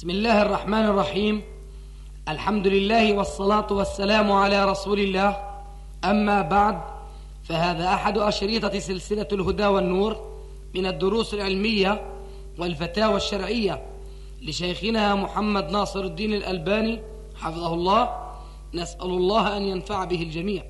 بسم الله الرحمن الرحيم. الحمد لله والصلاة والسلام على رسول الله. أما بعد فهذا أحد أشريطة سلسلة الهدى والنور من الدروس العلمية والفتاوى الشرعية لشيخنا محمد ناصر الدين الألباني حفظه الله. نسأل الله أن ينفع به الجميع.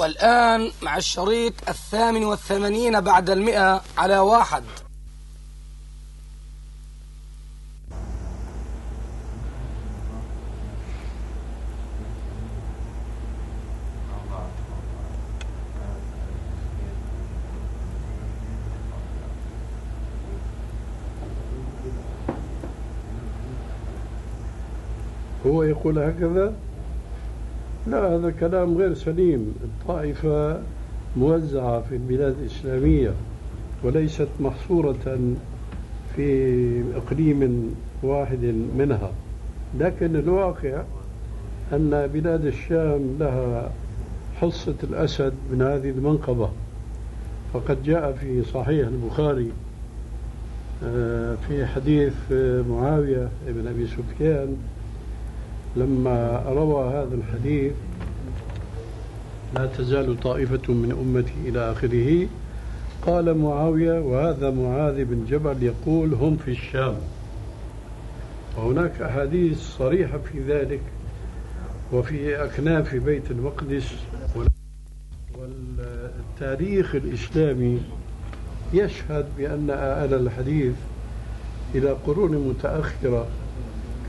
والآن مع الشريط الثامن والثمانين بعد المئة على واحد. هو يقول هكذا؟ لا هذا كلام غير سليم. الطائفة موزعة في البلاد الإسلامية وليست محصورة في إقليم واحد منها. لكن الواقع أن بلاد الشام لها حصة الأسد من هذه المنقبة. فقد جاء في صحيح البخاري آه، في حديث معاوية بن أبي سفيان لما روى هذا الحديث لا تزال طائفة من أمتي إلى آخره. قال معاوية وهذا معاذ بن جبل يقول هم في الشام وهناك أحاديث صريحة في ذلك وفي أكناف بيت المقدس والتاريخ الإسلامي يشهد بأن أهل الحديث إلى قرون متأخرة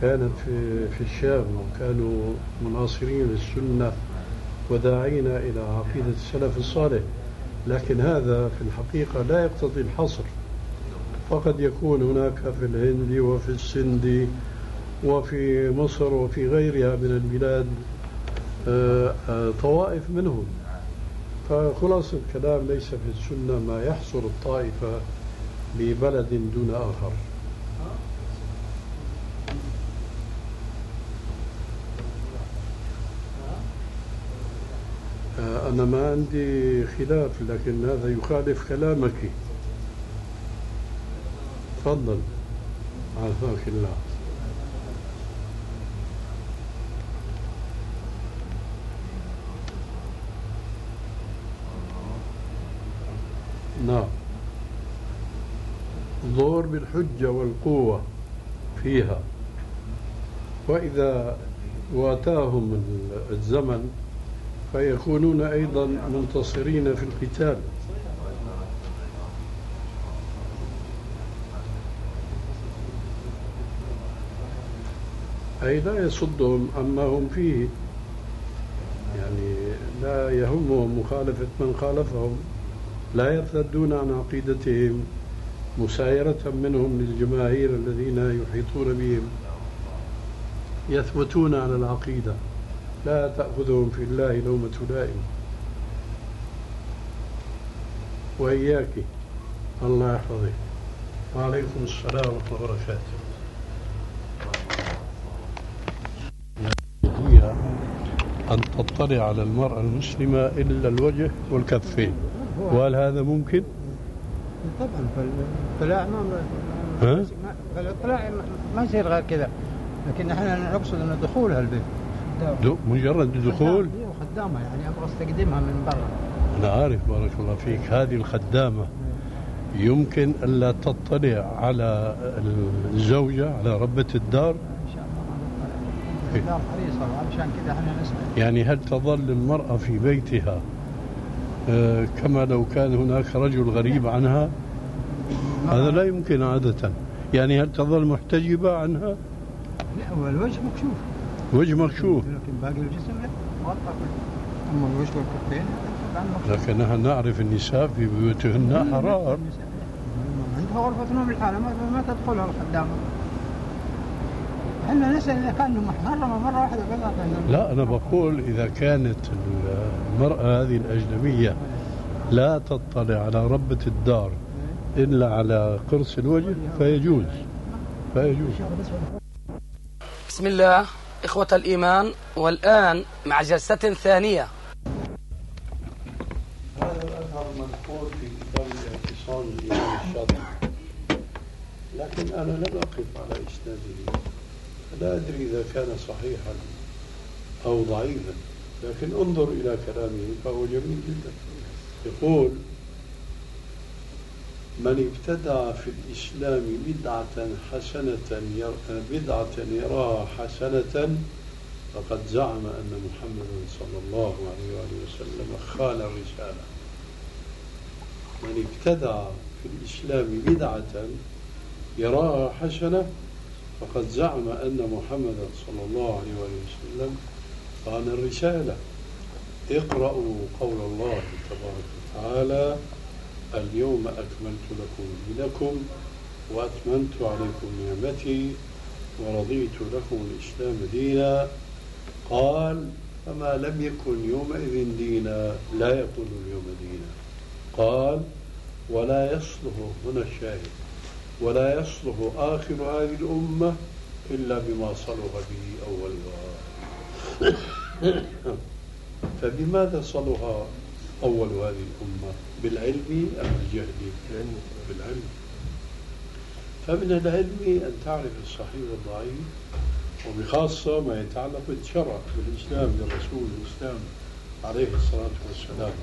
كانت في في الشام وكانوا مناصرين للسنة وداعين إلى عقيدة السلف الصالح. لكن هذا في الحقيقة لا يقتضي الحصر. فقد يكون هناك في الهند وفي السند وفي مصر وفي غيرها من البلاد آه، آه، طوائف منهم. فخلاص الكلام ليس في السنة ما يحصر الطائفة ببلد دون آخر. أنا ما عندي خلاف لكن هذا يخالف كلامك. تفضل. عافاك الله. نعم. ظهور بالحجة والقوة فيها. وإذا واتاهم الزمن فيكونون أيضا منتصرين في القتال. أي لا يصدهم عما هم فيه. يعني لا يهمهم مخالفة من خالفهم. لا يرتدون عن عقيدتهم مسايرة منهم للجماهير الذين يحيطون بهم. يثبتون على العقيدة. لا تأخذهم في الله لومة لائم وإياك. الله يحفظك. وعليكم السلام ورحمة الله وبركاته. أن تطلع على المرأة المسلمة إلا الوجه والكفين وهل هذا ممكن؟ طبعا فالاطلاع ما فالاطلاع ما يصير غير كذا. لكن إحنا نقصد أن دخولها البيت. مجرد الدخول خدامة يعني أبغى أستقدمها من برا. أنا عارف بارك الله فيك هذه الخدامة يمكن ألا تطلع على الزوجة على ربة الدار؟ الله الدار حريصة علشان كذا إحنا نسمع. يعني هل تظل المرأة في بيتها؟ آه، كما لو كان هناك رجل غريب عنها؟ هذا لا يمكن عادة. يعني هل تظل محتجبة عنها؟ لا هو الوجه مكشوف. وجه مكشوف لكن باقي الجسم لا. مغطى اما الوجه والكفين لكن نحن نعرف النساء في بيوتهن حرار عندها غرفة نوم الحالة ما تدخلها الخدامة إحنا نسأل إذا كان محرمة مرة واحدة فقط لا أنا بقول إذا كانت المرأة هذه الأجنبية لا تطلع على ربة الدار إلا على قرص الوجه فيجوز. فيجوز. بسم الله. إخوة الإيمان والآن مع جلسة ثانية. هذا الأثر مذكور في كتاب إتقان الإمام الشاطبي لكن أنا لم أقف على إسناده. لا أدري إذا كان صحيحا أو ضعيفا. لكن انظر إلى كلامه فهو جميل جدا. يقول من ابتدع في الإسلام بدعة حسنة بدعة يراها حسنة فقد زعم أن محمدا صلى الله عليه وآله وسلم خان الرسالة من ابتدع في الإسلام بدعة يراها حسنة فقد زعم أن محمدا صلى الله عليه وآله وسلم خان الرسالة. اقرأوا قول الله تبارك وتعالى اليوم أكملت لكم دينكم وأتممت عليكم نعمتي ورضيت لكم الإسلام دينا. قال فما لم يكن يومئذ دينا لا يكون اليوم دينا. قال ولا يصلح هنا الشاهد ولا يصلح آخر هذه الأمة إلا بما صلح به أولها فبماذا صلح أول هذه الأمة بالعلم أم بالجهل بالعلم. فمن العلم أن تعرف الصحيح والضعيف وبخاصة ما يتعلق بالشرع بالإسلام للرسول الإسلام عليه الصلاة والسلام.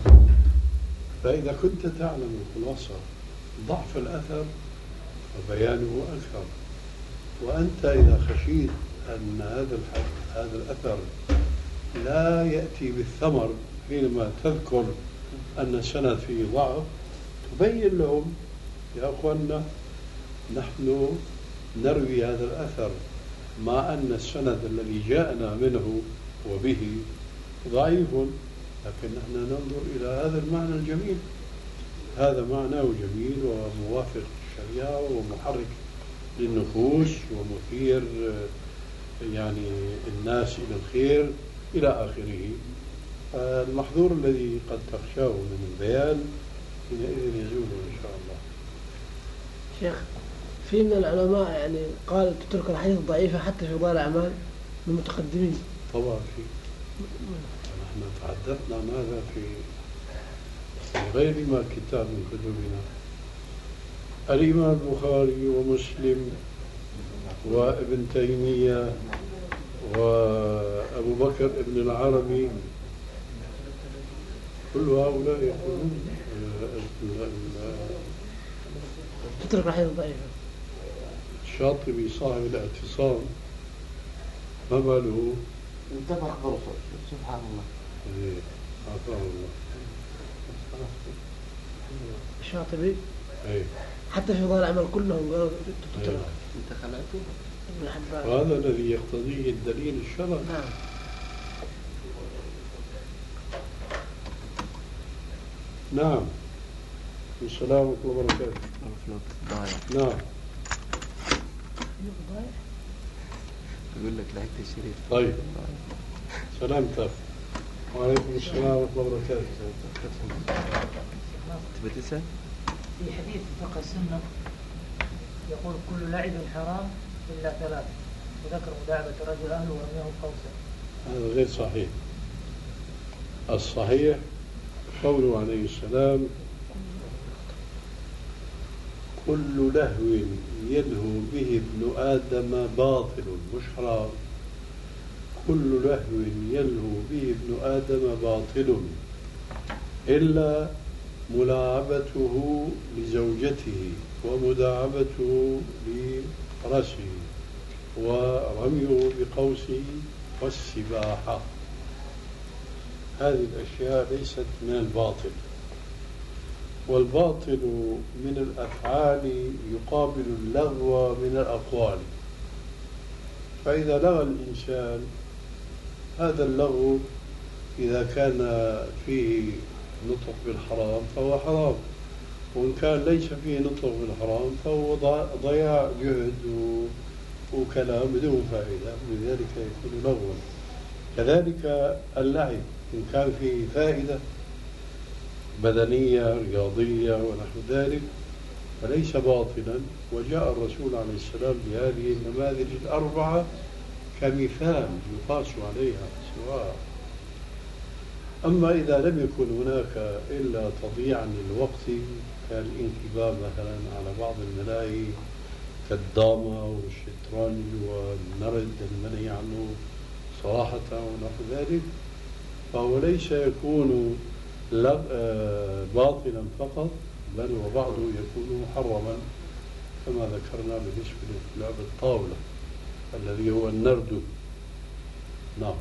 فإذا كنت تعلم الخلاصة ضعف الأثر فبيانه أكثر. وأنت إذا خشيت أن هذا هذا الأثر لا يأتي بالثمر حينما تذكر أن السند فيه ضعف تبين لهم يا أخوانا نحن نروي هذا الأثر مع أن السند الذي جاءنا منه وبه ضعيف لكن نحن ننظر إلى هذا المعنى الجميل. هذا معناه جميل وموافق للشريعة ومحرك للنفوس ومثير يعني الناس إلى الخير إلى آخره. المحظور الذي قد تخشاه من البيان حينئذ يزول إن شاء الله. شيخ في من العلماء يعني قال تترك الحديث ضعيفة حتى في بعض الأعمال المتقدمين. طبعا في. نحن تحدثنا عن هذا في غير ما كتاب من كتبنا. الإمام البخاري ومسلم وابن تيمية وأبو بكر ابن العربي كل هؤلاء يقولون تترك الحديث ضعيفة الشاطبي صاحب الاعتصام ما باله؟ انتبه ظروفه سبحان الله. إيه عافاه الله. الشاطبي؟ إيه. حتى في ظاهر العمل كلهم قالوا تترك. انت خلعته وهذا الذي يقتضيه الدليل الشرعي. نعم. نعم. السلام ورحمة الله وبركاته. نعم. يقول لك لعبت الشريف طيب. سلامتك وعليكم السلام ورحمة الله وبركاته. تبي تسأل؟ في حديث فقه السنة يقول كل لعب حرام إلا ثلاث وذكر مداعبة رجل أهله ورميه قوسا. هذا غير صحيح. الصحيح قوله عليه السلام كل لهو يلهو به ابن آدم باطل مش حرام كل لهو يلهو به ابن آدم باطل إلا ملاعبته لزوجته ومداعبته لفرسه ورميه بقوسه والسباحة. هذه الأشياء ليست من الباطل والباطل من الأفعال يقابل اللغو من الأقوال. فإذا لغى الإنسان هذا اللغو إذا كان فيه نطق بالحرام فهو حرام وإن كان ليس فيه نطق بالحرام فهو ضياع جهد وكلام بدون فائدة ولذلك يكون لغوا. كذلك اللعب. إن كان فيه فائدة بدنية رياضية ونحو ذلك فليس باطلا. وجاء الرسول عليه السلام بهذه النماذج الأربعة كمثال يقاس عليها سواء. أما إذا لم يكن هناك إلا تضييعا للوقت كالانكباب مثلا على بعض الملاهي كالدامة والشطرنج والنرد المنهي عنه صراحة ونحو ذلك فهو ليس يكون آه، باطلا فقط بل وبعضه يكون محرما كما ذكرنا بالنسبة للعب الطاولة الذي هو النرد نعم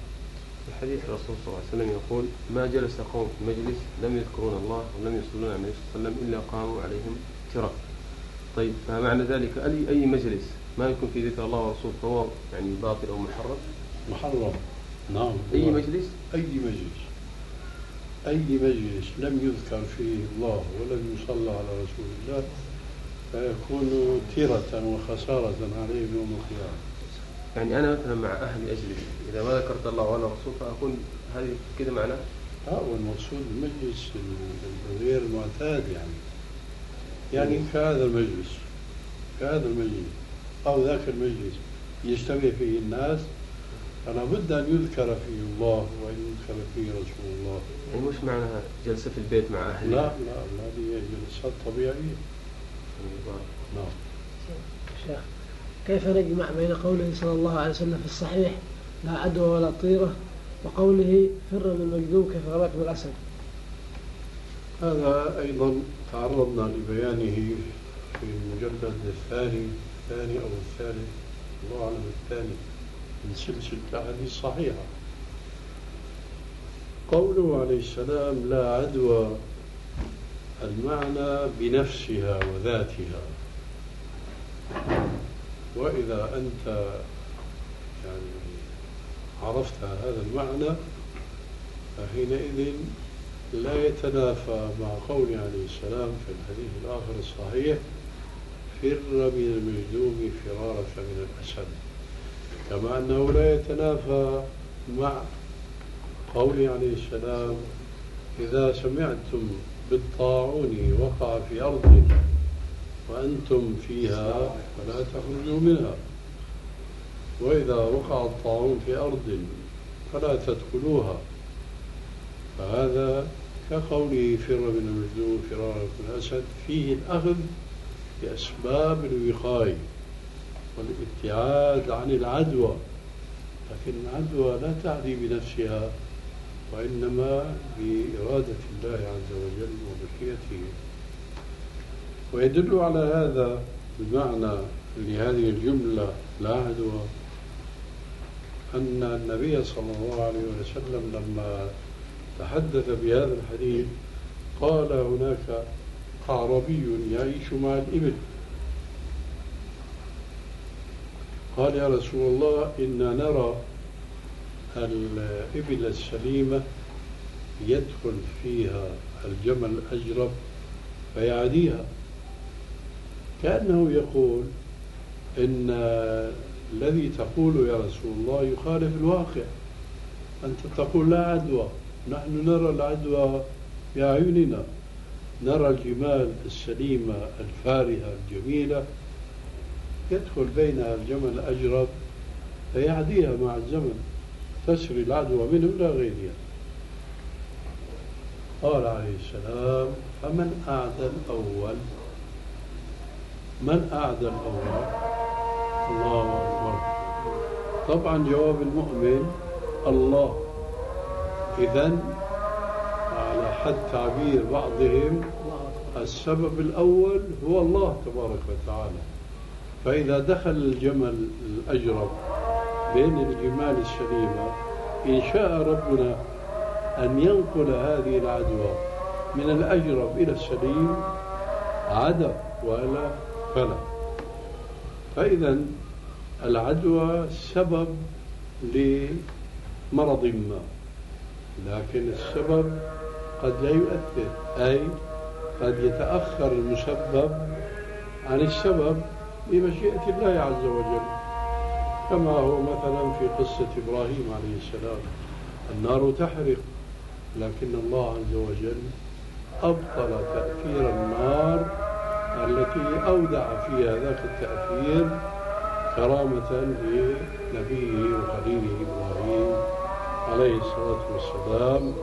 في حديث الرسول صلى الله عليه وسلم يقول ما جلس قوم في مجلس لم يذكرون الله ولم يصلون على النبي صلى الله عليه وسلم إلا قاموا عليهم ترى. طيب فمعنى ذلك اي أي مجلس ما يكون في ذكر الله ورسوله فهو يعني باطل أو محرم؟ محرم نعم. أي نعم. مجلس؟ أي مجلس. أي مجلس لم يذكر فيه الله ولم يصلى على رسول الله فيكون تيرة وخسارة عليه يوم القيامة. يعني أنا مثلا مع أهلي اجلس إذا ما ذكرت الله ولا رسول فأكون هذه كذا معناه ها هو المقصود المجلس الغير معتاد يعني. يعني كهذا المجلس كهذا المجلس أو ذاك المجلس يجتمع فيه الناس فلا بد أن يذكر فيه الله وأن يذكر فيه رسول الله. يعني مش معناها جلسة في البيت مع أهلي؟ لا لا هذه جلسات طبيعية. نعم. شيخ كيف نجمع بين قوله صلى الله عليه وسلم في الصحيح لا عدوى ولا طيرة وقوله فر من المجذوب كيف غلط بالأسد؟ هذا أيضا تعرضنا لبيانه في المجلد الثاني الثاني أو الثالث الله أعلم الثاني. من سلسلة الأحاديث الصحيحة قوله عليه السلام لا عدوى المعنى بنفسها وذاتها. وإذا أنت يعني عرفت هذا المعنى فحينئذ لا يتنافى مع قول عليه السلام في الحديث الآخر الصحيح فر من المجذوم فرارك من الأسد. كما أنه لا يتنافى مع قول عليه السلام إذا سمعتم بالطاعون وقع في أرض وأنتم فيها فلا تخرجوا منها وإذا وقع الطاعون في أرض فلا تدخلوها. فهذا كقوله فر من المجذوب فرارك من الأسد فيه الأخذ بأسباب الوقاية. والابتعاد عن العدوى لكن العدوى لا تعني بنفسها وإنما بإرادة الله عز وجل ومشيئته ويدل على هذا المعنى لهذه الجملة لا عدوى أن النبي صلى الله عليه وسلم لما تحدث بهذا الحديث قال هناك أعربي يعيش مع الإبل. قال يا رسول الله إنا نرى الإبل السليمة يدخل فيها الجمل الأجرب فيعديها. كأنه يقول إن الذي تقول يا رسول الله يخالف الواقع. أنت تقول لا عدوى. نحن نرى العدوى بأعيننا نرى الجمال السليمة الفارهة الجميلة يدخل بينها الجمل الأجرب فيعديها مع الزمن تسري العدوى منه إلى غيرها. قال عليه السلام فمن أعدى الأول؟ من أعدى الأول؟ الله أكبر. طبعا جواب المؤمن الله. إذا على حد تعبير بعضهم السبب الأول هو الله تبارك وتعالى. فإذا دخل الجمل الأجرب بين الجمال السليمة إن شاء ربنا أن ينقل هذه العدوى من الأجرب إلى السليم عدا وإلا فلا. فإذا العدوى سبب لمرض ما لكن السبب قد لا يؤثر أي قد يتأخر المسبب عن السبب. بمشيئة الله عز وجل. كما هو مثلا في قصة إبراهيم عليه السلام. النار تحرق لكن الله عز وجل أبطل تأثير النار التي أودع فيها ذاك التأثير كرامة لنبيه وخليله إبراهيم عليه الصلاة والسلام.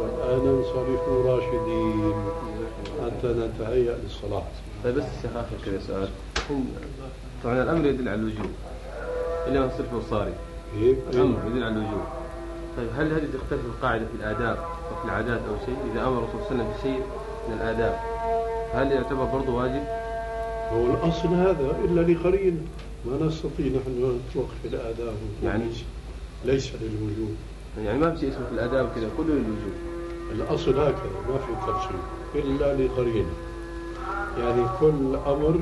والآن انصرفوا راشدين. حتى نتهيأ للصلاة. طيب بس الشيخ اخر كذا سؤال. طبعا الأمر يدل على الوجوب. إلا من صرف وصاري. كيف؟ الأمر يدل على الوجوب. طيب هل هذه تختلف القاعدة في الآداب أو في العادات أو شيء؟ إذا أمر الرسول صلى الله عليه وسلم بشيء من الآداب هل يعتبر برضه واجب؟ هو الأصل هذا إلا لقرينة ما نستطيع نحن نطلق في الآداب. يعني؟ ليس, ليس للوجوب. يعني ما في شيء اسمه في الآداب كذا كله للوجوب. الأصل هكذا ما في تفصيل إلا لقرينة. يعني كل أمر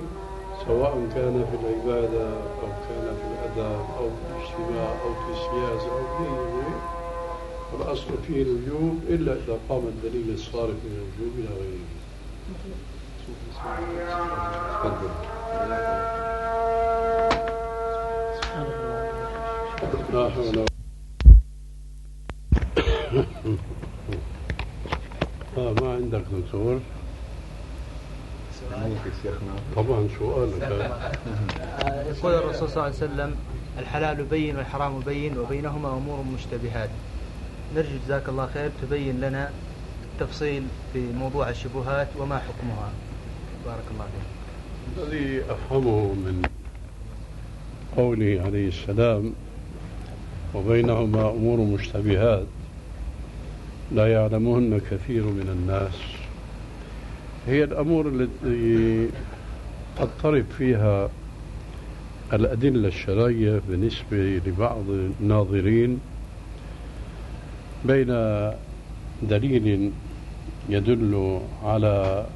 سواء كان في العبادة أو كان في الأداب أو في الاجتماع أو في السياسة أو في غيره الأصل فيه الوجوب إلا إذا قام الدليل الصارف من الوجوب إلى غيره. تفضل لا حول ولا آه ما عندك دكتور طبعا سؤالك. يقول الرسول صلى الله عليه وسلم الحلال بين والحرام بين وبينهما أمور مشتبهات. نرجو جزاك الله خير تبين لنا التفصيل في موضوع الشبهات وما حكمها. بارك الله فيك. الذي أفهمه من قوله عليه السلام وبينهما أمور مشتبهات. لا يعلمهن كثير من الناس. هي الأمور التي تضطرب فيها الأدلة الشرعية بالنسبة لبعض الناظرين بين دليل يدل على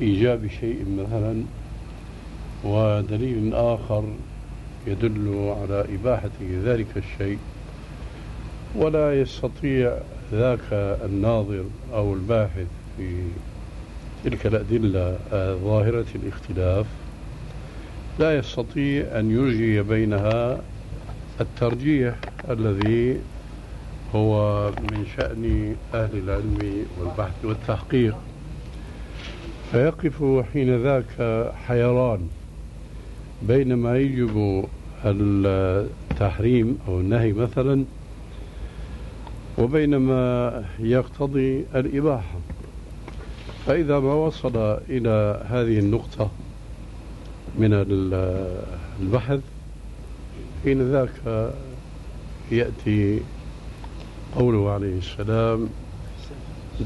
إيجاب شيء مثلا ودليل آخر يدل على إباحة ذلك الشيء. ولا يستطيع ذاك الناظر أو الباحث في تلك الأدلة ظاهرة الاختلاف لا يستطيع أن يرجي بينها الترجيح الذي هو من شأن أهل العلم والبحث والتحقيق. فيقف حين ذاك حيران بين ما يجب التحريم أو النهي مثلا وبين ما يقتضي الإباحة. فإذا ما وصل إلى هذه النقطة من ال- البحث حين ذاك يأتي قوله عليه السلام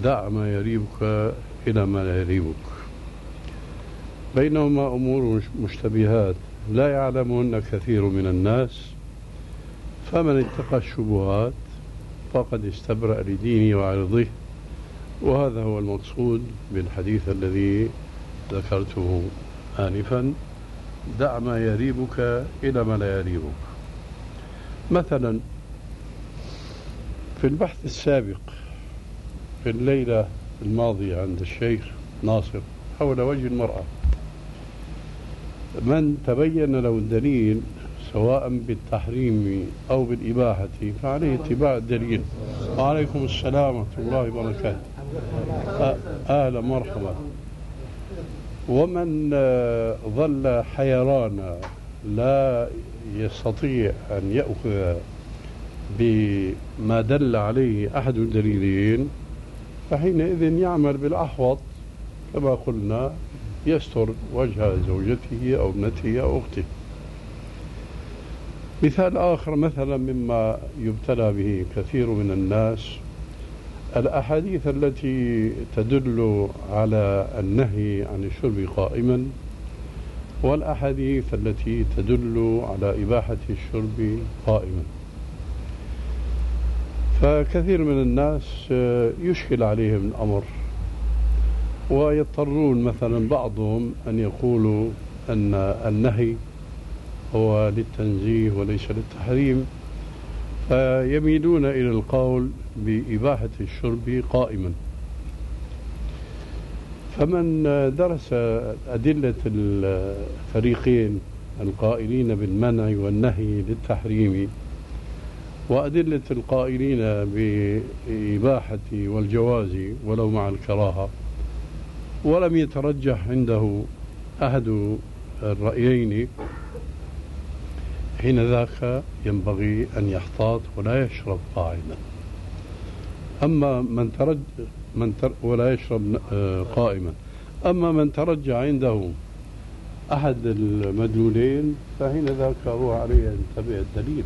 دع ما يريبك إلى ما لا يريبك. بينهما أمور مشتبهات. لا يعلمهن كثير من الناس فمن اتقى الشبهات فقد استبرأ لدينه وعرضه. وهذا هو المقصود بالحديث الذي ذكرته آنفا. دع ما يريبك إلى ما لا يريبك. مثلا في البحث السابق في الليلة الماضية عند الشيخ ناصر حول وجه المرأة من تبين له الدليل سواء بالتحريم أو بالإباحة فعليه اتباع الدليل. وعليكم السلام ورحمة الله وبركاته. أهلا مرحبا ومن آه، ظل حيرانا لا يستطيع أن يأخذ بما دل عليه أحد الدليلين فحينئذ يعمل بالأحوط كما قلنا يستر وجه زوجته أو ابنته أو أخته. مثال آخر مثلا مما يبتلى به كثير من الناس الأحاديث التي تدل على النهي عن الشرب قائما والأحاديث التي تدل على إباحة الشرب قائما. فكثير من الناس يشكل عليهم الأمر ويضطرون مثلا بعضهم أن يقولوا أن النهي هو للتنزيه وليس للتحريم. فيميلون إلى القول بإباحة الشرب قائما. فمن درس أدلة الفريقين القائلين بالمنع والنهي للتحريم وأدلة القائلين بإباحة والجواز ولو مع الكراهة ولم يترجح عنده أحد الرأيين حين ذاك ينبغي أن يحتاط ولا يشرب قاعدا أما من ترد من تر ولا يشرب آه، قائما. أما من ترجع عنده أحد المدلولين فحين ذاك هو عليه أن يتبع الدليل.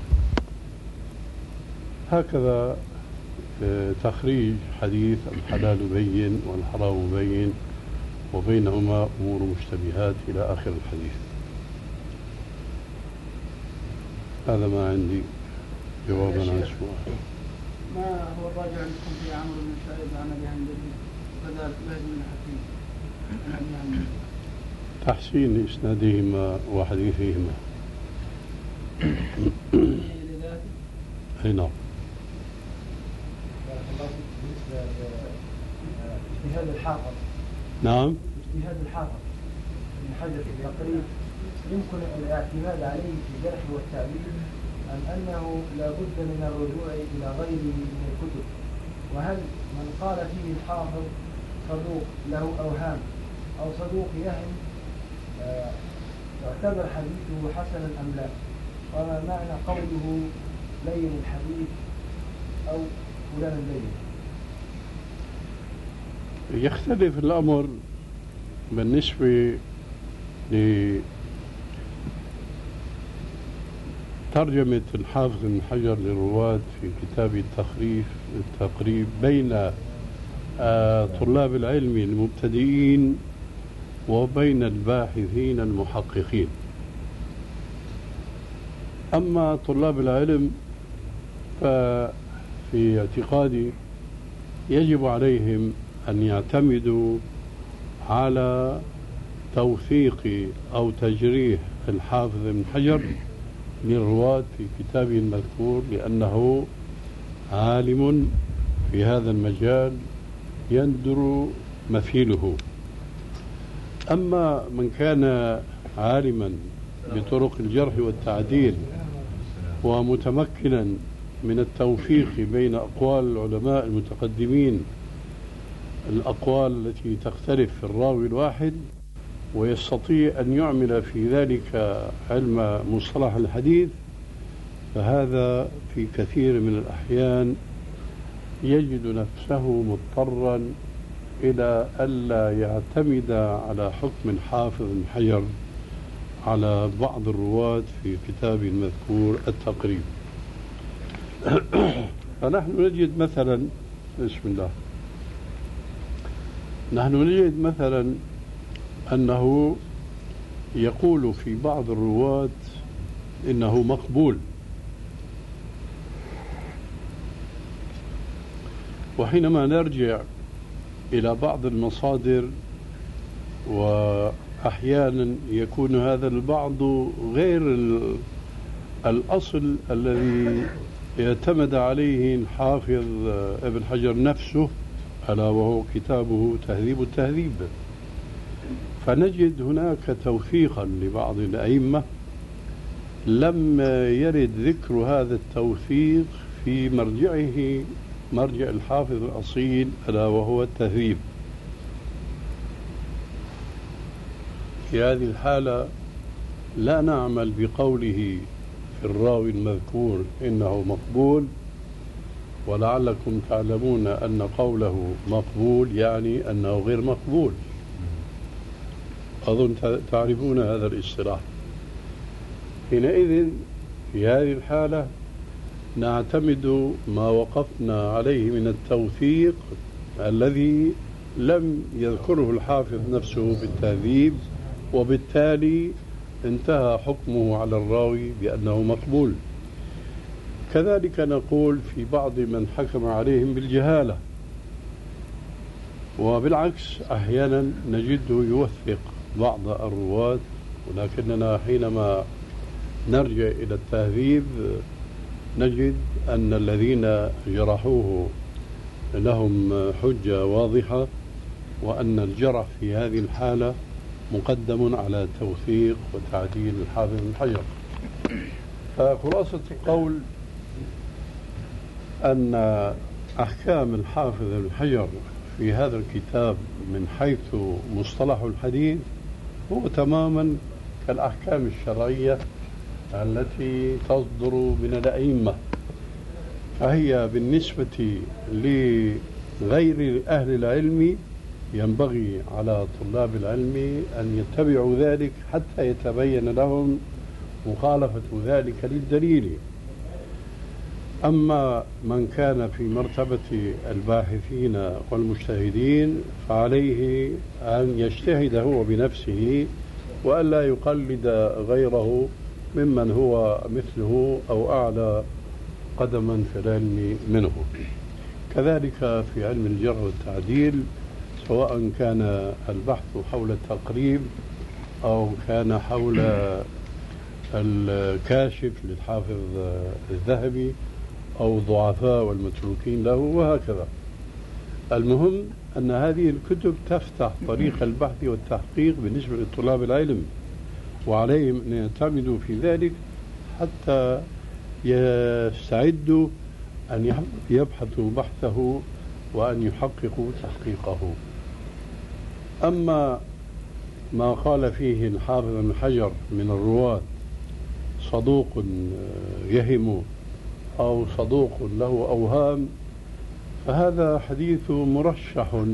هكذا آه، تخريج حديث الحلال بين والحرام بين وبينهما أمور مشتبهات إلى آخر الحديث. هذا ما عندي جوابا عن السؤال ما هو الراجع عندكم في عمرو بن شعيب عن أبي عن جده؟ وكذلك بهز بن حكيم عن أبي عن جده. تحسين إسنادهما وحديثهما أي نعم. لاجتهاد الحافظ نعم. اجتهاد الحافظ ابن حجر في التقريب. يمكن الاعتماد عليه في الجرح والتعديل أم أنه لا بد من الرجوع إلى غيره من الكتب؟ وهل من قال فيه الحافظ صدوق له أوهام أو صدوق يهم آه، يعتبر حديثه حسنا أم لا؟ وما معنى قوله لين الحديث أو فلان لين يختلف الأمر بالنسبة لترجمة الحافظ بن حجر للرواة في كتاب التخريف التقريب بين آه، طلاب العلم المبتدئين وبين الباحثين المحققين. أما طلاب العلم ففي اعتقادي يجب عليهم أن يعتمدوا على توثيق أو تجريح الحافظ بن حجر للرواة في كتابه المذكور لأنه عالم في هذا المجال يندر مثيله. أما من كان عالما بطرق الجرح والتعديل ومتمكنا من التوفيق بين أقوال العلماء المتقدمين الأقوال التي تختلف في الراوي الواحد ويستطيع أن يعمل في ذلك علم مصطلح الحديث فهذا في كثير من الأحيان يجد نفسه مضطرا إلى ألا يعتمد على حكم الحافظ بن حجر على بعض الرواة في كتاب المذكور التقريب. فنحن نجد مثلا بسم الله نحن نجد مثلا أنه يقول في بعض الرواة إنه مقبول. وحينما نرجع إلى بعض المصادر وأحيانا يكون هذا البعض غير الأصل الذي اعتمد عليه الحافظ ابن حجر نفسه ألا وهو كتابه تهذيب التهذيب. فنجد هناك توثيقا لبعض الأئمة لم يرد ذكر هذا التوثيق في مرجعه مرجع الحافظ الأصيل ألا وهو التهذيب. في هذه الحالة لا نعمل بقوله في الراوي المذكور إنه مقبول ولعلكم تعلمون أن قوله مقبول يعني أنه غير مقبول. أظن تعرفون هذا الاصطلاح. حينئذ في هذه الحالة نعتمد ما وقفنا عليه من التوثيق الذي لم يذكره الحافظ نفسه بالتهذيب وبالتالي انتهى حكمه على الراوي بأنه مقبول. كذلك نقول في بعض من حكم عليهم بالجهالة وبالعكس أحيانا نجده يوثق. بعض الرواة ولكننا حينما نرجع إلى التهذيب نجد أن الذين جرحوه لهم حجة واضحة وأن الجرح في هذه الحالة مقدم على توثيق وتعديل الحافظ بن حجر. فخلاصة القول أن أحكام الحافظ بن حجر في هذا الكتاب من حيث مصطلح الحديث هو تماما كالأحكام الشرعية التي تصدر من الأئمة. فهي بالنسبة لغير أهل العلم ينبغي على طلاب العلم أن يتبعوا ذلك حتى يتبين لهم مخالفة ذلك للدليل. أما من كان في مرتبة الباحثين والمجتهدين فعليه أن يجتهد هو بنفسه وألا يقلد غيره ممن هو مثله أو أعلى قدما في العلم منه. كذلك في علم الجر والتعديل سواء كان البحث حول التقريب أو كان حول الكاشف للحافظ الذهبي أو ضعفاء والمتروكين له وهكذا. المهم أن هذه الكتب تفتح طريق البحث والتحقيق بالنسبة لطلاب العلم وعليهم أن يعتمدوا في ذلك حتى يستعدوا أن يبحثوا بحثه وأن يحققوا تحقيقه. أما ما قال فيه الحافظ بن حجر من الرواة صدوق يهم أو صدوق له أوهام فهذا حديث مرشح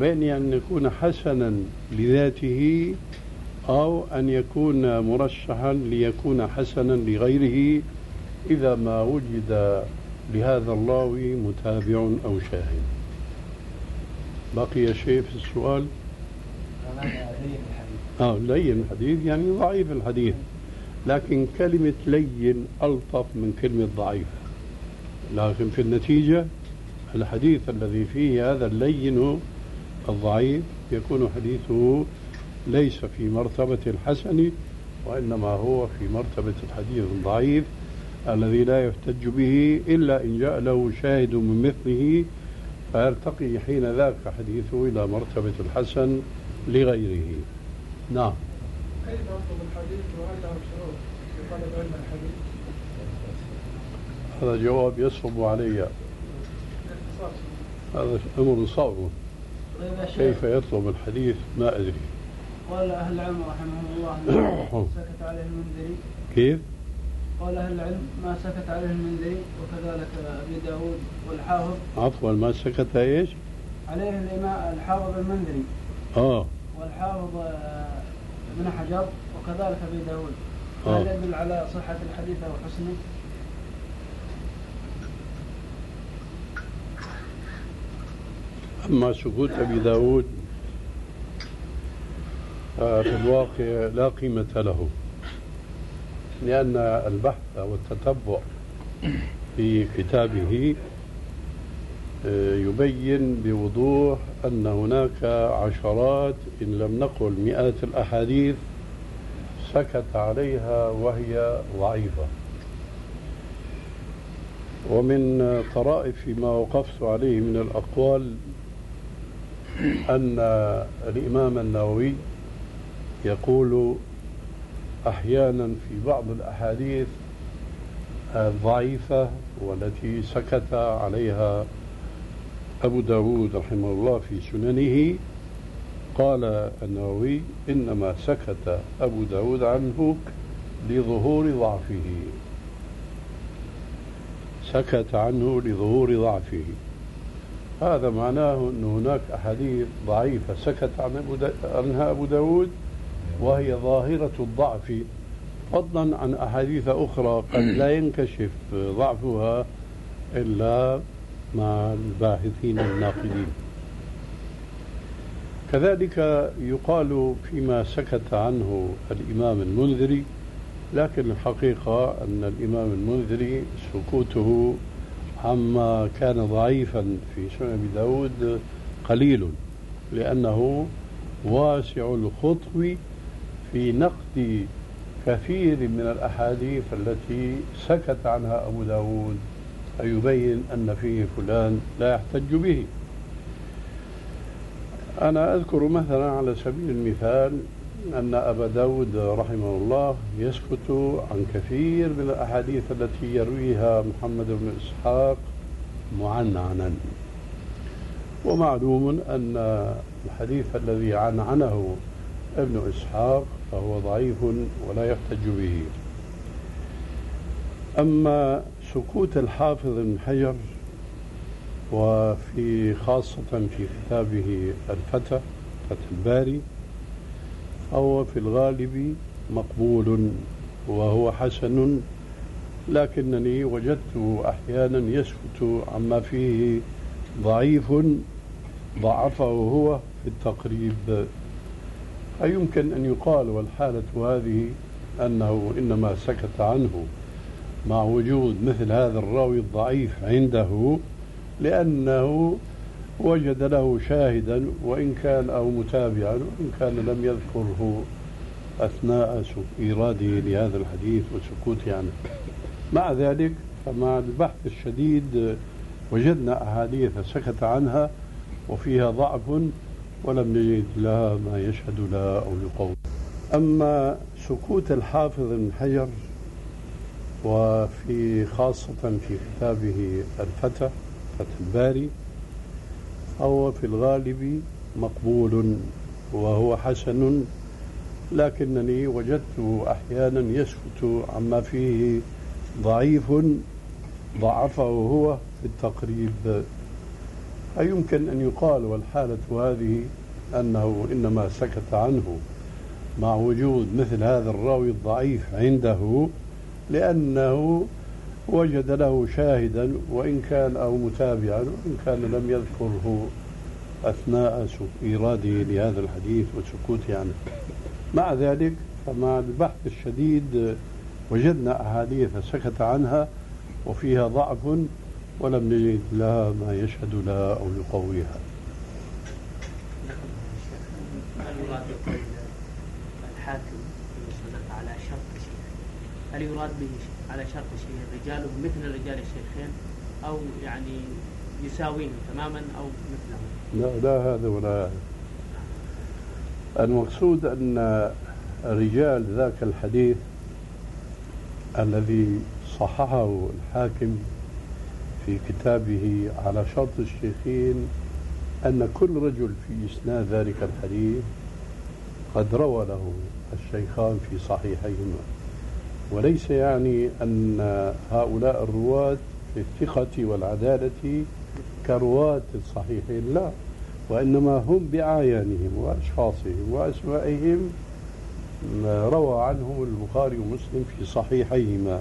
بين أن يكون حسنا لذاته أو أن يكون مرشحا ليكون حسنا لغيره إذا ما وجد لهذا الراوي متابع أو شاهد. بقي شيء في السؤال. آه لين الحديث يعني ضعيف الحديث. لكن كلمة لين ألطف من كلمة ضعيف. لكن في النتيجة الحديث الذي فيه هذا اللين الضعيف يكون حديثه ليس في مرتبة الحسن وإنما هو في مرتبة الحديث الضعيف الذي لا يحتج به إلا إن جاء له شاهد من مثله فيرتقي حين ذاك حديثه إلى مرتبة الحسن لغيره. نعم. كيف الحديث وهل له شروط في طلب علم الحديث؟ هذا جواب يصعب علي. هذا أمر صعب. كيف يطلب الحديث؟ ما أدري. قال أهل العلم رحمهم الله سكت عليه المنذري. كيف؟ قال أهل العلم ما سكت عليه المنذري وكذلك أبي داود والحافظ. عفوا ما سكت إيش؟ عليه الإمام الحافظ المنذري. آه. والحافظ آه، ابن حجر وكذلك أبي داود آه. هذا يدل على صحة الحديث أو حسنه؟ أما سكوت أبي داود في الواقع لا قيمة له لأن البحث والتتبع في كتابه آه، يبين بوضوح أن هناك عشرات إن لم نقل مئات الأحاديث سكت عليها وهي ضعيفة. ومن طرائف ما وقفت عليه من الأقوال أن الإمام النووي يقول أحيانا في بعض الأحاديث الضعيفة والتي سكت عليها أبو داود رحمه الله في سننه قال النووي إنما سكت أبو داود عنه لظهور ضعفه. سكت عنه لظهور ضعفه. هذا معناه أن هناك أحاديث ضعيفة سكت عن أبو عنها أبو داود وهي ظاهرة الضعف. فضلا عن أحاديث أخرى قد لا ينكشف ضعفها إلا مع الباحثين الناقدين كذلك يقال فيما سكت عنه الإمام المنذري لكن الحقيقة أن الإمام المنذري سكوته عما كان ضعيفا في سنن أبي داود قليل لأنه واسع الخطو في نقد كثير من الأحاديث التي سكت عنها أبو داود. فيبين أن فيه فلان لا يحتج به. أنا أذكر مثلا على سبيل المثال أن أبا داود رحمه الله يسكت عن كثير من الأحاديث التي يرويها محمد بن إسحاق معنعنا. ومعلوم أن الحديث الذي عنعنه ابن إسحاق فهو ضعيف ولا يحتج به. أما سكوت الحافظ بن حجر وفي خاصة في كتابه الفتى فتى الباري فهو في الغالب مقبول وهو حسن لكنني وجدته أحيانا يسكت عما فيه ضعيف ضعفه هو في التقريب. أيمكن أن يقال والحالة هذه أنه إنما سكت عنه. مع وجود مثل هذا الراوي الضعيف عنده لأنه وجد له شاهدا وإن كان أو متابعا وإن كان لم يذكره أثناء إيراده لهذا الحديث وسكوته عنه. مع ذلك فمع البحث الشديد وجدنا أحاديث سكت عنها وفيها ضعف ولم نجد لها ما يشهد لها أو يقوم أما سكوت الحافظ بن حجر وفي خاصة في كتابه الفتى فتى الباري فهو في الغالب مقبول وهو حسن لكنني وجدته أحيانا يسكت عما فيه ضعيف ضعفه هو في التقريب. أيمكن أن يقال والحالة هذه أنه إنما سكت عنه مع وجود مثل هذا الراوي الضعيف عنده لأنه وجد له شاهدا وإن كان أو متابعا وإن كان لم يذكره أثناء إيراده لهذا الحديث وسكوته عنه. مع ذلك فمع البحث الشديد وجدنا أحاديث سكت عنها وفيها ضعف ولم نجد لها ما يشهد لها أو يقويها الحاكم على شرط شيخ هل يراد به على شرط شيخ رجاله مثل رجال الشيخين أو يعني يساويهم تماما أو مثلهم لا لا هذا ولا هذا المقصود أن رجال ذاك الحديث الذي صححه الحاكم في كتابه على شرط الشيخين أن كل رجل في إسناد ذلك الحديث قد روى له الشيخان في صحيحيهما. وليس يعني أن هؤلاء الرواة في الثقة والعدالة كرواة الصحيحين لا. وإنما هم بأعيانهم وأشخاصهم وأسمائهم روى عنهم البخاري ومسلم في صحيحيهما.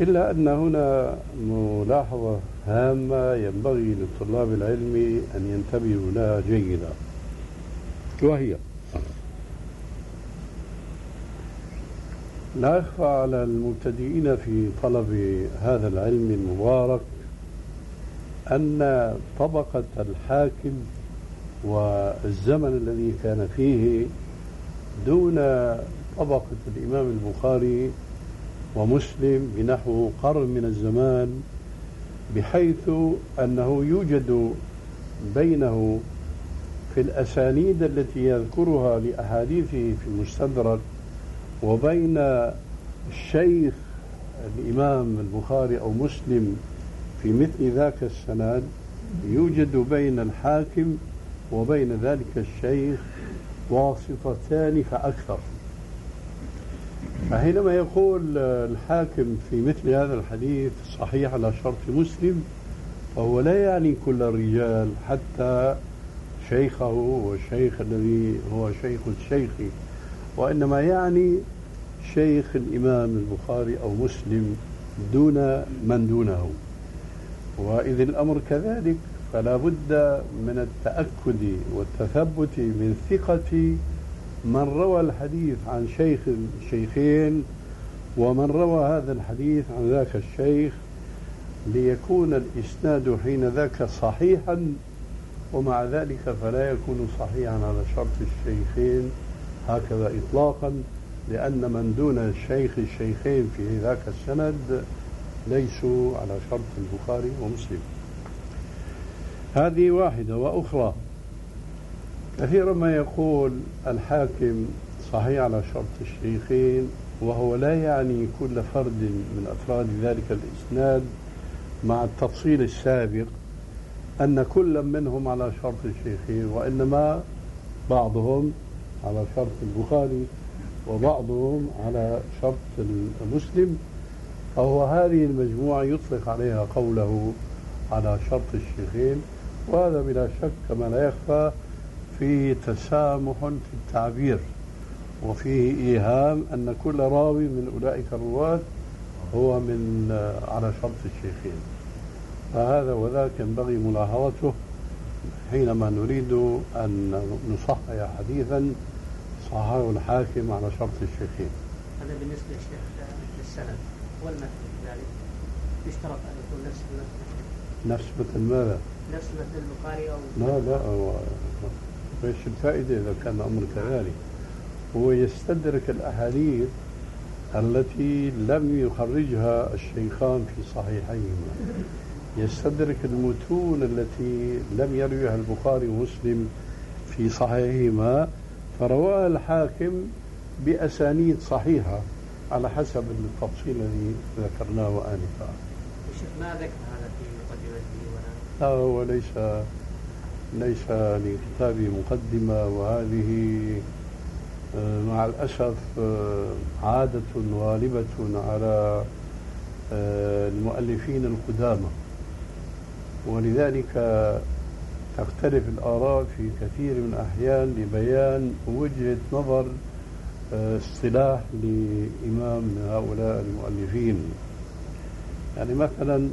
إلا أن هنا ملاحظة هامة ينبغي لطلاب العلم أن ينتبهوا لها جيدا وهي لا يخفى على المبتدئين في طلب هذا العلم المبارك أن طبقة الحاكم والزمن الذي كان فيه دون طبقة الإمام البخاري ومسلم بنحو قرن من الزمان بحيث أنه يوجد بينه في الأسانيد التي يذكرها لأحاديثه في المستدرك وبين الشيخ الإمام البخاري أو مسلم في مثل ذاك السند يوجد بين الحاكم وبين ذلك الشيخ واسطتان فأكثر. فحينما يقول الحاكم في مثل هذا الحديث صحيح على شرط مسلم فهو لا يعني كل الرجال حتى شيخه والشيخ الذي هو شيخ الشيخ. وإنما يعني شيخ الإمام البخاري أو مسلم دون من دونه. وإذ الأمر كذلك فلا بد من التأكد والتثبت من ثقة من روى الحديث عن شيخ الشيخين ومن روى هذا الحديث عن ذاك الشيخ ليكون الإسناد حين ذاك صحيحا ومع ذلك فلا يكون صحيحا على شرط الشيخين. هكذا إطلاقا لأن من دون الشيخ الشيخين في ذاك السند ليسوا على شرط البخاري ومسلم. هذه واحدة وأخرى. كثيرا ما يقول الحاكم صحيح على شرط الشيخين وهو لا يعني كل فرد من أفراد ذلك الإسناد مع التفصيل السابق أن كل منهم على شرط الشيخين وإنما بعضهم على شرط البخاري وبعضهم على شرط المسلم فهو هذه المجموعة يطلق عليها قوله على شرط الشيخين وهذا بلا شك كما لا يخفى فيه تسامح في التعبير وفيه إيهام أن كل راوي من أولئك الرواة هو من على شرط الشيخين. فهذا وذاك ينبغي ملاحظته حينما نريد أن نصحح حديثا صححه الحاكم على شرط الشيخين. هذا بالنسبة للشيخ للسند والمتن كذلك يشترط أن يكون نفس المتن نفس مثل ماذا؟ نفس متن البخاري أو لا لا هو إيش الفائدة إذا كان الأمر كذلك. هو يستدرك الأحاديث التي لم يخرجها الشيخان في صحيحيهما. يستدرك المتون التي لم يرويها البخاري ومسلم في صحيحهما فرواها الحاكم بأسانيد صحيحة على حسب التفصيل الذي ذكرناه آنفا. ما ذكر هذا في مقدمته ولا؟ لا هو ليس ليس لكتابي مقدمة وهذه آه، مع الأسف آه، عادة غالبة على آه، المؤلفين القدامى. ولذلك تختلف الآراء في كثير من الأحيان لبيان وجهة نظر اصطلاح لإمام من هؤلاء المؤلفين. يعني مثلا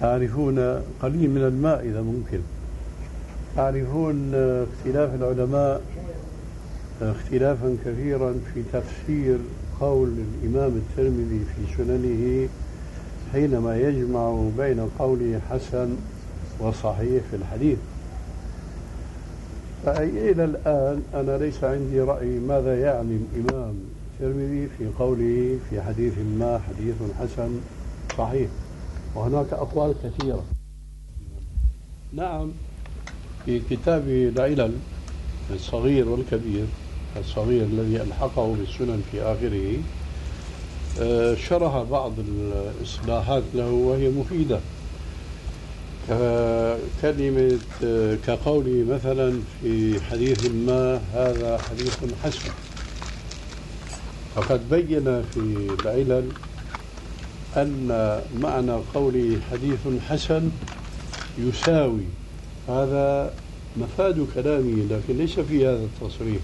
تعرفون قليل من الماء إذا ممكن. تعرفون اختلاف العلماء اختلافا كثيرا في تفسير قول الإمام الترمذي في سننه حينما يجمع بين قوله حسن وصحيح في الحديث. فإلى الآن أنا ليس عندي رأي ماذا يعني الإمام الترمذي في قوله في حديث ما حديث حسن صحيح. وهناك أقوال كثيرة. نعم في كتاب العلل الصغير والكبير الصغير الذي ألحقه بالسنن في آخره آه، شرح بعض الإصلاحات له وهي مفيدة. كلمة آه، كقولي مثلا في حديث ما هذا حديث حسن. فقد بين في العلل أن معنى قولي حديث حسن يساوي هذا مفاد كلامي لكن ليس في هذا التصريح.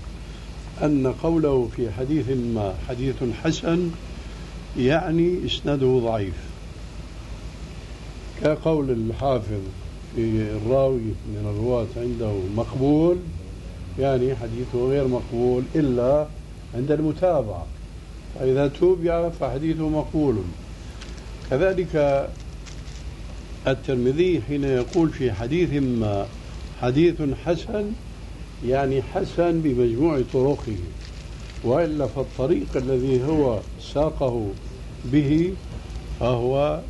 أن قوله في حديث ما حديث حسن يعني إسناده ضعيف. كقول الحافظ في الراوي من الرواة عنده مقبول يعني حديثه غير مقبول إلا عند المتابعة. فإذا توبع فحديثه مقبول. كذلك الترمذي حين يقول في حديث ما حديث حسن يعني حسن بمجموع طرقه. وإلا فالطريق الذي هو ساقه به فهو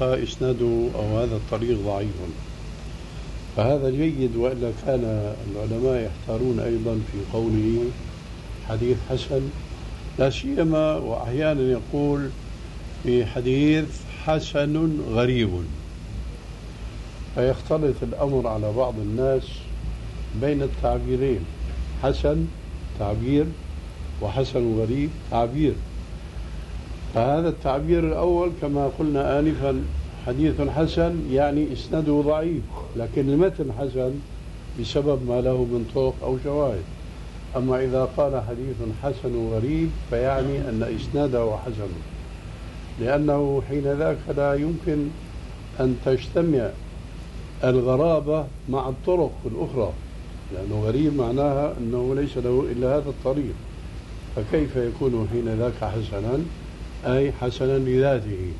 فاسناده أو هذا الطريق ضعيف. فهذا جيد وإلا كان العلماء يحتارون أيضا في قوله حديث حسن لا سيما واحيانا يقول في حديث حسن غريب. فيختلط الأمر على بعض الناس بين التعبيرين حسن تعبير وحسن غريب تعبير. فهذا التعبير الأول كما قلنا آنفا حديث حسن يعني إسناده ضعيف لكن المتن حسن بسبب ما له من طرق أو شواهد. أما إذا قال حديث حسن غريب فيعني أن إسناده حسن لأنه حين ذاك لا يمكن أن تجتمع الغرابة مع الطرق الأخرى لأنه غريب معناها أنه ليس له إلا هذا الطريق. فكيف يكون حين ذاك حسنا؟ أي حسنا لذاته.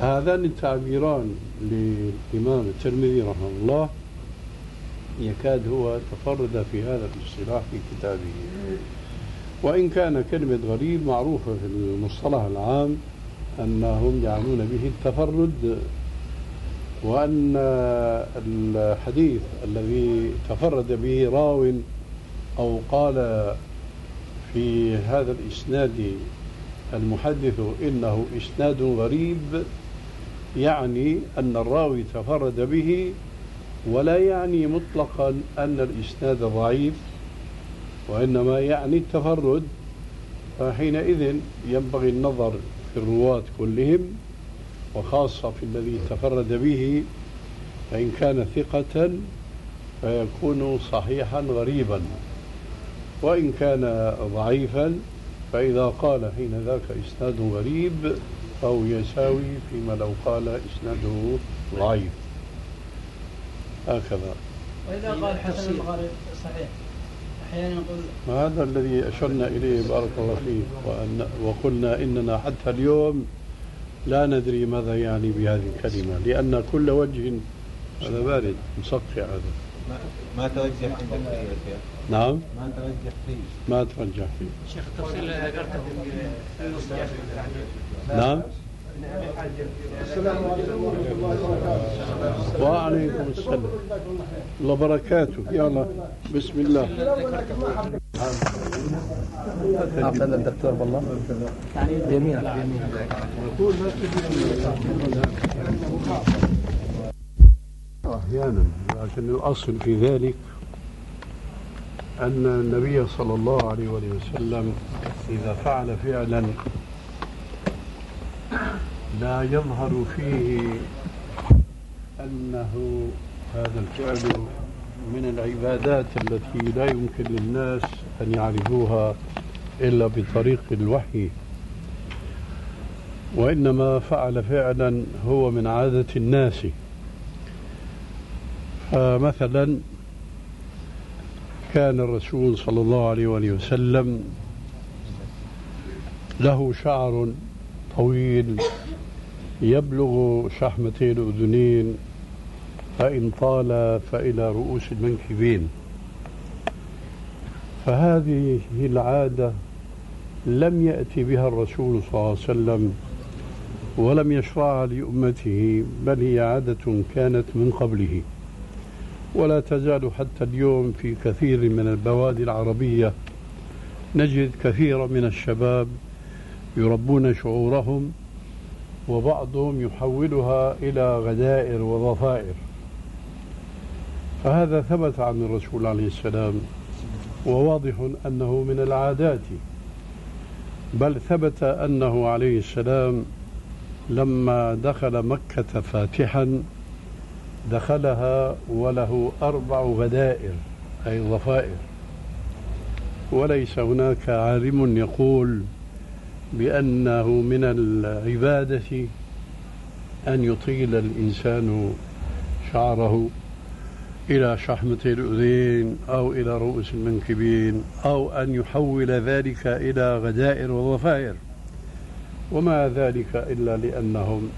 هذان التعبيران للإمام الترمذي رحمه الله. يكاد هو تفرد في هذا الاصطلاح في كتابه. وإن كان كلمة غريب معروفة في المصطلح العام أنهم يعنون به التفرد وأن الحديث الذي تفرد به راو أو قال في هذا الإسناد المحدث إنه إسناد غريب يعني أن الراوي تفرد به ولا يعني مطلقا أن الإسناد ضعيف وإنما يعني فحينئذ ينبغي النظر في الرواة كلهم وخاصة في الذي تفرد به فإن كان ثقة فيكون صحيحا غريبا وإن كان ضعيفا فإذا قال حين ذاك إسناد غريب فهو يساوي فيما لو قال إسناده ضعيف. هكذا. وإذا قال حسن الغريب صحيح. أحيانا يقول هذا الذي أشرنا إليه بارك الله فيك وأن وقلنا إننا حتى اليوم لا ندري ماذا يعني بهذه الكلمة لأن كل وجه هذا بارد مصقع هذا. ما, عند الفريق نعم. ما توجه فيه؟ ما ترجح فيه. شيخ التفصيل اللي ذكرته في المصطلح نعم. السلام عليكم ورحمة الله وبركاته وعليكم السلام. الله بركاته يلا بسم الله. أعطنا الدكتور بالله. يمينك أحيانا لكن الأصل في ذلك أن النبي صلى الله عليه وسلم إذا فعل فعلا لا يظهر فيه أنه هذا الفعل من العبادات التي لا يمكن للناس أن يعرفوها إلا بطريق الوحي. وإنما فعل فعلا هو من عادة الناس. فمثلا كان الرسول صلى الله عليه وآله وسلم له شعر طويل يبلغ شحمتي الأذنين فإن طال فإلى رؤوس المنكبين. فهذه العادة لم يأتي بها الرسول صلى الله عليه وسلم ولم يشرعها لأمته بل هي عادة كانت من قبله. ولا تزال حتى اليوم في كثير من البوادي العربية. نجد كثيرا من الشباب يربون شعورهم وبعضهم يحولها إلى غدائر وضفائر فهذا ثبت عن الرسول عليه السلام وواضح أنه من العادات. بل ثبت أنه عليه السلام لما دخل مكة فاتحا دخلها وله أربع غدائر أي ضفائر وليس هناك عالم يقول بأنه من العبادة أن يطيل الإنسان شعره إلى شحمة الأذين أو إلى رؤوس المنكبين أو أن يحول ذلك إلى غدائر وضفائر وما ذلك إلا لأنهم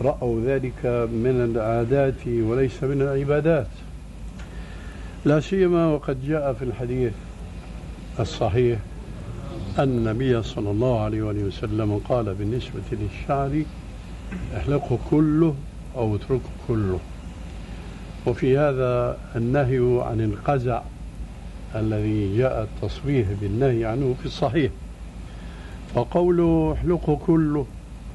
رأوا ذلك من العادات وليس من العبادات. لا سيما وقد جاء في الحديث الصحيح أن النبي صلى الله عليه وسلم قال بالنسبة للشعر احلقه كله أو اتركه كله. وفي هذا النهي عن القزع الذي جاء التصريح بالنهي عنه في الصحيح. فقوله احلقه كله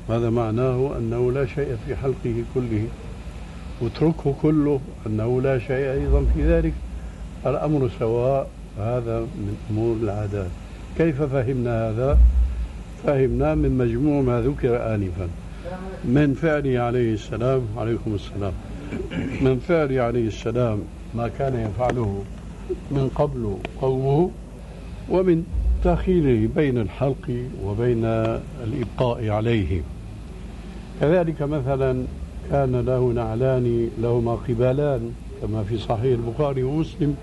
هذا معناه أنه لا شيء في حلقه كله واتركه كله أنه لا شيء أيضا في ذلك. الأمر سواء هذا من أمور العادات. كيف فهمنا هذا؟ فهمنا من مجموع ما ذكر آنفا. من فعله عليه السلام عليكم السلام. من فعله عليه السلام ما كان يفعله من قبل قومه ومن تأخيره بين الحلق وبين الإبقاء عليه. كذلك مثلا كان له نعلان لهما قبالان كما في صحيح البخاري ومسلم.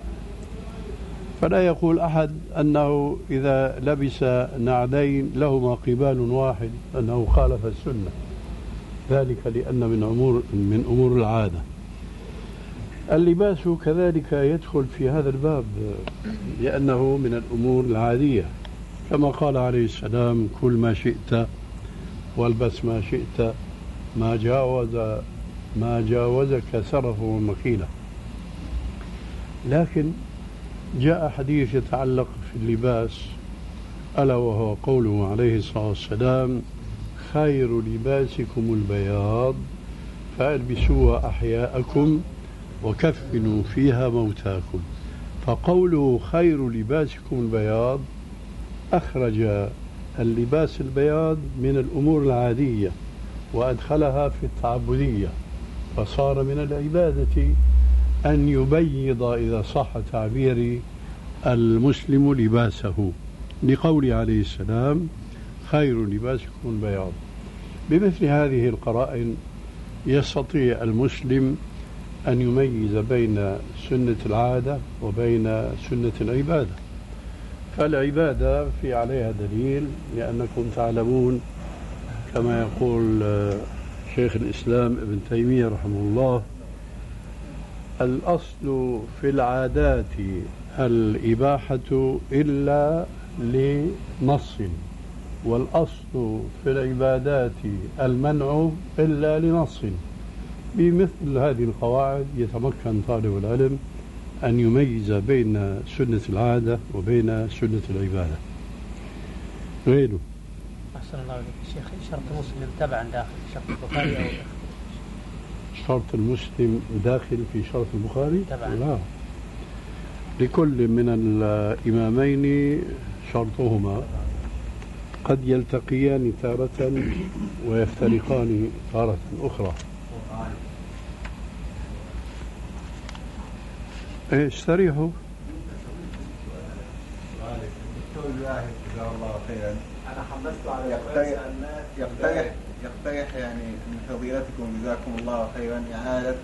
فلا يقول أحد أنه إذا لبس نعلين لهما قبال واحد أنه خالف السنة. ذلك لأن من أمور من أمور العادة. اللباس كذلك يدخل في هذا الباب لأنه من الأمور العادية. كما قال عليه السلام كل ما شئت والبس ما شئت ما جاوز ما جاوزك سرف ومكيلة. لكن جاء حديث يتعلق في اللباس ألا وهو قوله عليه الصلاة والسلام خير لباسكم البياض فالبسوها أحياءكم وكفنوا فيها موتاكم. فقوله خير لباسكم البياض أخرج اللباس البياض من الأمور العادية. وأدخلها في التعبدية فصار من العبادة أن يبيض إذا صح تعبيري المسلم لباسه. لقول عليه السلام خير لباسكم البياض بمثل هذه القرائن يستطيع المسلم أن يميز بين سنة العادة وبين سنة العبادة. فالعبادة في عليها دليل لأنكم تعلمون كما يقول شيخ الإسلام ابن تيمية رحمه الله الأصل في العادات الإباحة إلا لنص والأصل في العبادات المنع إلا لنص. بمثل هذه القواعد يتمكن طالب العلم أن يميز بين سنة العادة وبين سنة العبادة. غيره أحسن الله عليك الشيخ شرط مسلم تبعا داخل شرط البخاري أو شرط المسلم داخل في شرط البخاري؟ طبعا. لا. لكل من الإمامين شرطهما قد يلتقيان تارة ويفترقان تارة أخرى. إيه استريحوا الدكتور جزاه الله خيرا. أنا حمست على يقترح يقترح يقترح يعني من فضيلتكم جزاكم الله خيرا إعادة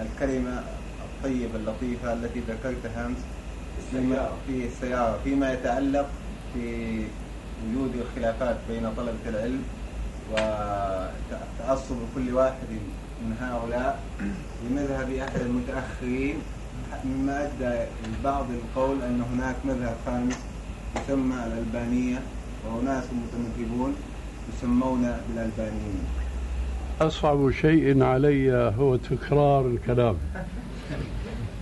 الكلمة الطيبة اللطيفة التي ذكرتها أمس فيما في السيارة فيما يتعلق في وجود الخلافات بين طلبة العلم وتعصب كل واحد من هؤلاء لمذهب أحد المتأخرين مما أدى البعض القول أن هناك مذهب خامس يسمى الألبانية. وأناس متمذهبون يسمون بالألبانيين. أصعب شيء علي هو تكرار الكلام.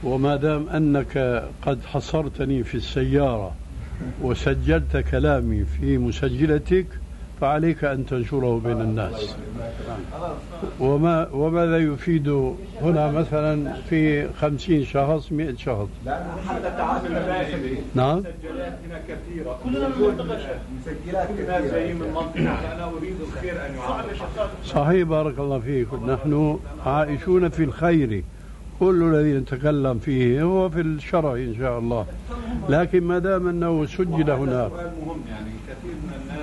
وما دام أنك قد حصرتني في السيارة وسجلت كلامي في مسجلتك فعليك أن تنشره بين الناس. وما وماذا يفيد هنا مثلا في خمسين شخص مئة شخص؟ حتى تعامل نعم. مسجلاتنا كثيرة كلنا من المنطقة مسجلات الناس جايين من منطقة فأنا أريد الخير أن يعامل صحيح بارك الله فيك. نحن عائشون في الخير. كل الذي نتكلم فيه هو في الشرع إن شاء الله. لكن ما دام أنه سجل هناك يعني كثير من الناس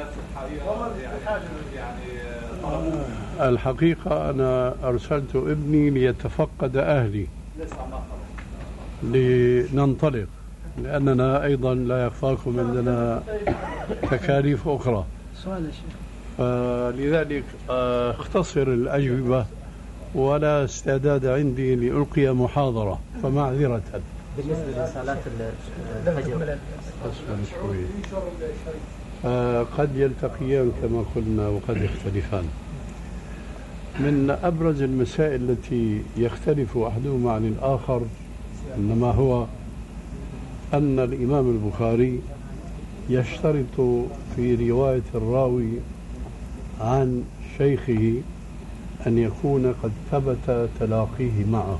الحقيقة أنا أرسلت ابني ليتفقد أهلي. لننطلق لأننا أيضا لا يخفاكم عندنا تكاليف أخرى. فلذلك آه، اختصر الأجوبة ولا استعداد عندي لألقي محاضرة فمعذرة. بالنسبة لصلاة الفجر. قد يلتقيان كما قلنا وقد يختلفان. من أبرز المسائل التي يختلف أحدهما عن الآخر إنما هو أن الإمام البخاري يشترط في رواية الراوي عن شيخه أن يكون قد ثبت تلاقيه معه.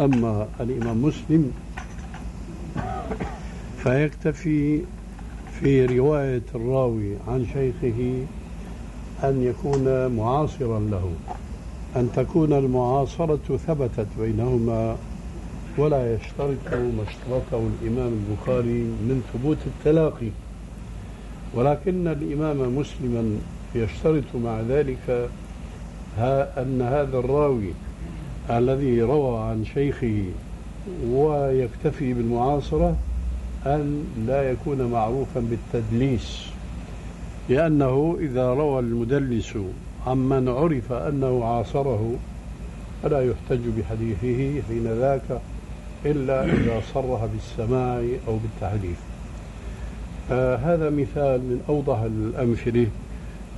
أما الإمام مسلم فيكتفي في رواية الراوي عن شيخه أن يكون معاصرا له أن تكون المعاصرة ثبتت بينهما ولا يشترط ما اشترطه الإمام البخاري من ثبوت التلاقي. ولكن الإمام مسلما يشترط مع ذلك ها أن هذا الراوي الذي روى عن شيخه ويكتفي بالمعاصرة أن لا يكون معروفا بالتدليس لأنه إذا روى المدلس عمن عرف أنه عاصره فلا يحتج بحديثه حين ذاك إلا إذا صرح بالسماع أو بالتحديث. هذا مثال من أوضح الأمثلة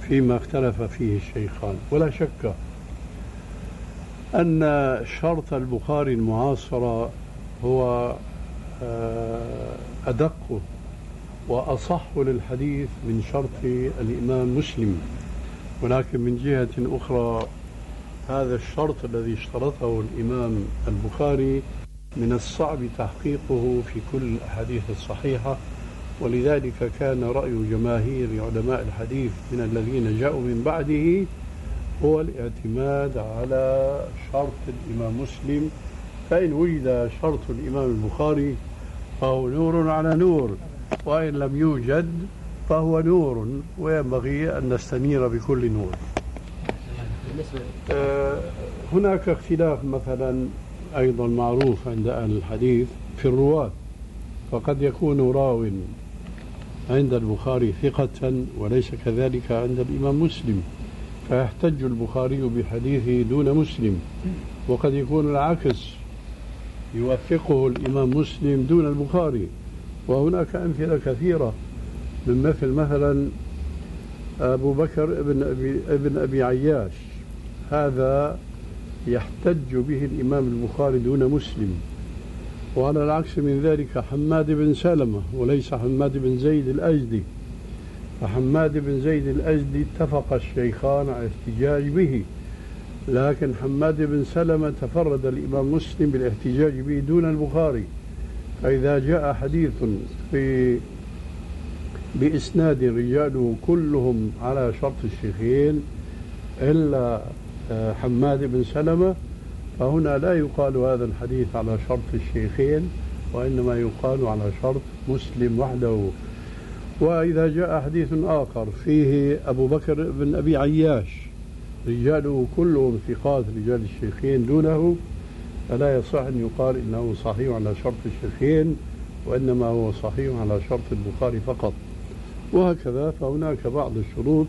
فيما اختلف فيه الشيخان. ولا شك أن شرط البخاري المعاصرة هو آه، أدق وأصح للحديث من شرط الإمام مسلم. ولكن من جهة أخرى هذا الشرط الذي اشترطه الإمام البخاري من الصعب تحقيقه في كل الأحاديث الصحيحة ولذلك كان رأي جماهير علماء الحديث من الذين جاءوا من بعده هو الاعتماد على شرط الإمام مسلم. فإن وجد شرط الإمام البخاري فهو نور على نور وإن لم يوجد فهو نور وينبغي أن نستنير بكل نور. آه، هناك اختلاف مثلا أيضا معروف عند أهل الحديث في الرواة فقد يكون راو عند البخاري ثقة وليس كذلك عند الإمام مسلم فيحتج البخاري بحديثه دون مسلم وقد يكون العكس. يوثقه الإمام مسلم دون البخاري وهناك أمثلة كثيرة. من مثل مثلا أبو بكر ابن أبي, ابن أبي عياش. هذا يحتج به الإمام البخاري دون مسلم. وعلى العكس من ذلك حماد بن سلمة وليس حماد بن زيد الأجدي. فحماد بن زيد الأجدي اتفق الشيخان على الاحتجاج به. لكن حماد بن سلمة تفرد الإمام مسلم بالاحتجاج به دون البخاري فإذا جاء حديث في بإسناد رجاله كلهم على شرط الشيخين إلا آه، حماد بن سلمة فهنا لا يقال هذا الحديث على شرط الشيخين وإنما يقال على شرط مسلم وحده. وإذا جاء حديث آخر فيه أبو بكر بن أبي عياش رجاله كلهم ثقات رجال الشيخين دونه فلا يصح أن يقال إنه صحيح على شرط الشيخين وإنما هو صحيح على شرط البخاري فقط. وهكذا فهناك بعض الشروط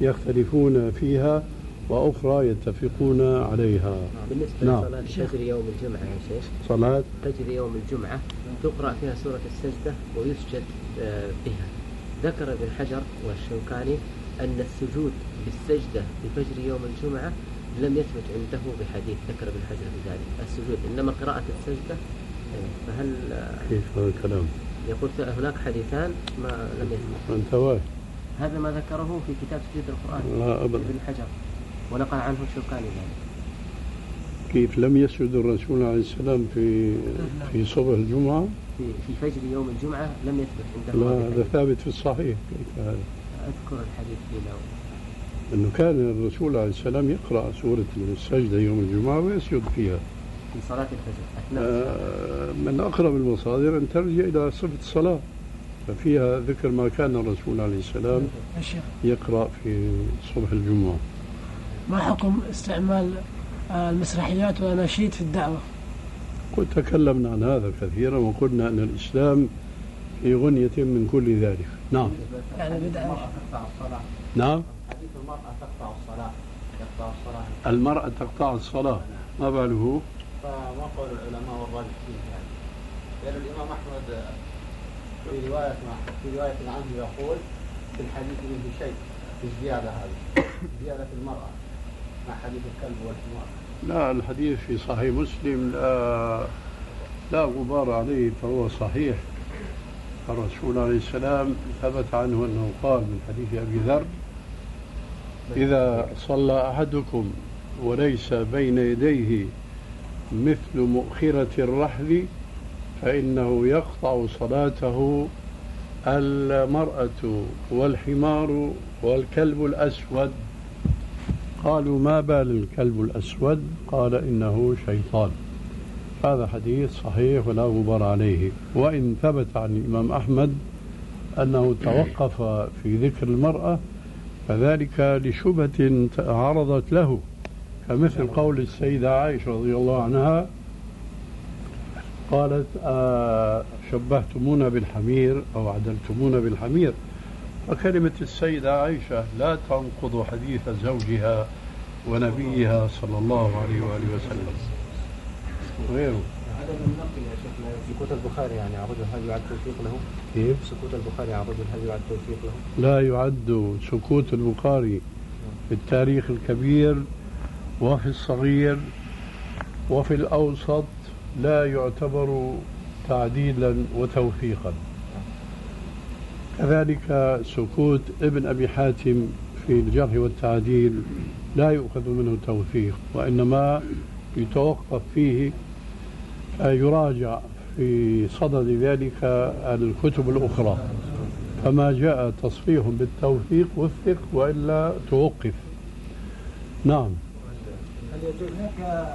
يختلفون فيها وأخرى يتفقون عليها. بالنسبة نعم. لصلاة فجر يوم الجمعة يا شيخ. صلاة. فجر يوم الجمعة تقرأ فيها سورة السجدة ويسجد آه، بها. ذكر ابن حجر والشوكاني أن السجود بالسجدة في فجر يوم الجمعة لم يثبت عنده بحديث ذكر ابن حجر بذلك. السجود إنما قراءة السجدة فهل كيف هذا الكلام؟ يقول هناك حديثان ما لم يثبت. هذا ما ذكره في كتاب تفسير القرآن لا أبدا. ابن حجر ونقل عنه الشوكاني ذلك. كيف لم يسجد الرسول عليه السلام في في صبح الجمعة؟ في في فجر يوم الجمعة لم يثبت عنده لا. هذا ثابت في الصحيح. كيف هذا؟ أذكر الحديث فيه لو. أنه كان الرسول عليه السلام يقرأ سورة السجدة يوم الجمعة ويسجد فيها. في صلاة الفجر. أثناء آه، من أقرب المصادر أن ترجع إلى صفة الصلاة. ففيها ذكر ما كان الرسول عليه السلام يقرأ في صبح الجمعة. ما حكم استعمال المسرحيات والأناشيد في الدعوة؟ قد تكلمنا عن هذا كثيرا وقلنا أن الإسلام في غنية من كل ذلك. نعم. يعني بدعة تقطع الصلاة نعم. حديث المرأة تقطع الصلاة تقطع الصلاة المرأة تقطع الصلاة ما باله؟ فما قول العلماء والراجح فيه يعني؟ لأن الإمام أحمد في رواية في رواية عنه يقول في الحديث منه شيء في الزيادة هذه زيادة المرأة مع حديث الكلب والحمار. لا الحديث في صحيح مسلم لا لا غبار عليه فهو صحيح. الرسول عليه السلام ثبت عنه أنه قال من حديث أبي ذر إذا صلى أحدكم وليس بين يديه مثل مؤخرة الرحل فإنه يقطع صلاته المرأة والحمار والكلب الأسود. قالوا ما بال الكلب الأسود؟ قال إنه شيطان. هذا حديث صحيح ولا غبار عليه. وإن ثبت عن الإمام أحمد أنه توقف في ذكر المرأة فذلك لشبهة عرضت له كمثل قول السيدة عائشة رضي الله عنها قالت آه شبهتمونا بالحمير أو عدلتمونا بالحمير. وكلمة السيدة عائشة لا تنقض حديث زوجها ونبيها صلى الله عليه وآله وسلم. غيره عدم النقل يا شيخنا سكوت البخاري يعني عن رجل هل يعد توثيق له؟ كيف؟ سكوت البخاري رجل هل يعد توثيق له؟ لا يعد سكوت البخاري في التاريخ الكبير وفي الصغير وفي الأوسط لا يعتبر تعديلا وتوثيقا كذلك سكوت ابن أبي حاتم في الجرح والتعديل لا يؤخذ منه توثيق وإنما يتوقف فيه يراجع في صدد ذلك الكتب الأخرى. فما جاء تصريح بالتوثيق وثق وإلا توقف. نعم. هل يجوز هناك